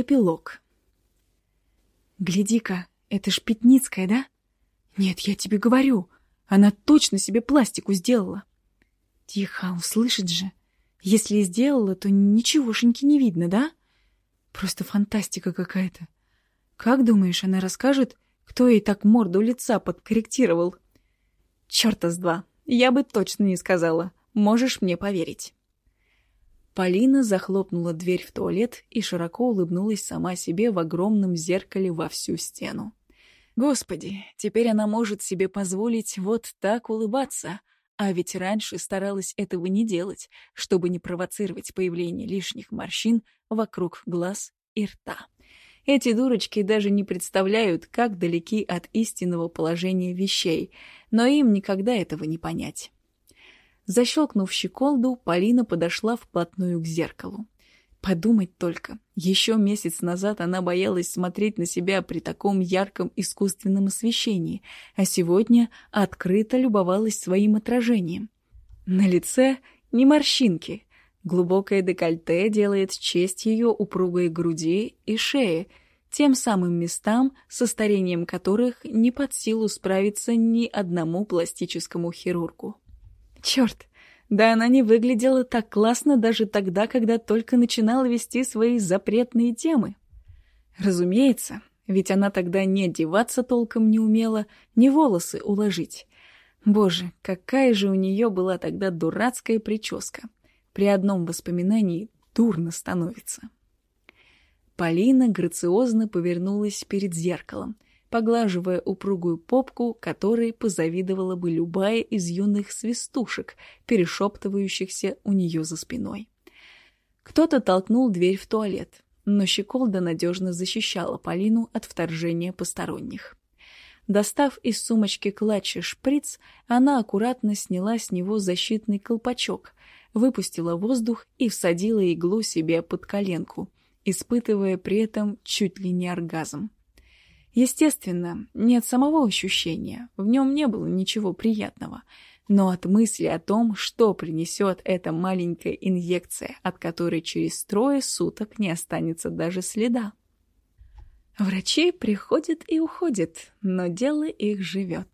Эпилог. «Гляди-ка, это ж Пятницкая, да? Нет, я тебе говорю, она точно себе пластику сделала. Тихо, услышит же. Если и сделала, то ничегошеньки не видно, да? Просто фантастика какая-то. Как думаешь, она расскажет, кто ей так морду лица подкорректировал? Чёрта с два, я бы точно не сказала. Можешь мне поверить. Полина захлопнула дверь в туалет и широко улыбнулась сама себе в огромном зеркале во всю стену. Господи, теперь она может себе позволить вот так улыбаться, а ведь раньше старалась этого не делать, чтобы не провоцировать появление лишних морщин вокруг глаз и рта. Эти дурочки даже не представляют, как далеки от истинного положения вещей, но им никогда этого не понять. Защелкнув щеколду, Полина подошла вплотную к зеркалу. Подумать только, еще месяц назад она боялась смотреть на себя при таком ярком искусственном освещении, а сегодня открыто любовалась своим отражением. На лице не морщинки. Глубокое декольте делает честь ее упругой груди и шее, тем самым местам, со старением которых не под силу справиться ни одному пластическому хирургу. Черт, да она не выглядела так классно даже тогда, когда только начинала вести свои запретные темы. Разумеется, ведь она тогда не одеваться толком не умела, ни волосы уложить. Боже, какая же у нее была тогда дурацкая прическа. При одном воспоминании дурно становится. Полина грациозно повернулась перед зеркалом — поглаживая упругую попку, которой позавидовала бы любая из юных свистушек, перешептывающихся у нее за спиной. Кто-то толкнул дверь в туалет, но щеколда надежно защищала Полину от вторжения посторонних. Достав из сумочки клатча шприц, она аккуратно сняла с него защитный колпачок, выпустила воздух и всадила иглу себе под коленку, испытывая при этом чуть ли не оргазм. Естественно, нет самого ощущения, в нем не было ничего приятного, но от мысли о том, что принесет эта маленькая инъекция, от которой через трое суток не останется даже следа. Врачи приходят и уходят, но дело их живет.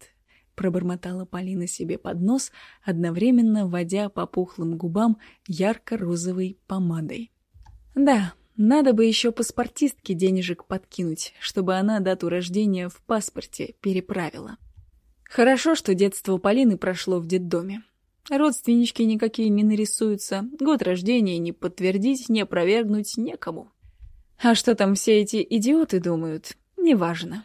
Пробормотала Полина себе под нос, одновременно водя по пухлым губам ярко-розовой помадой. Да, надо бы еще паспортистке денежек подкинуть, чтобы она дату рождения в паспорте переправила. Хорошо, что детство Полины прошло в детдоме. Родственнички никакие не нарисуются, год рождения не подтвердить, не опровергнуть некому. А что там все эти идиоты думают, неважно.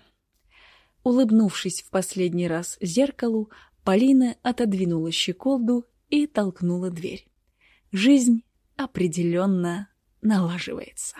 Улыбнувшись в последний раз зеркалу, Полина отодвинула щеколду и толкнула дверь. Жизнь определенно налаживается.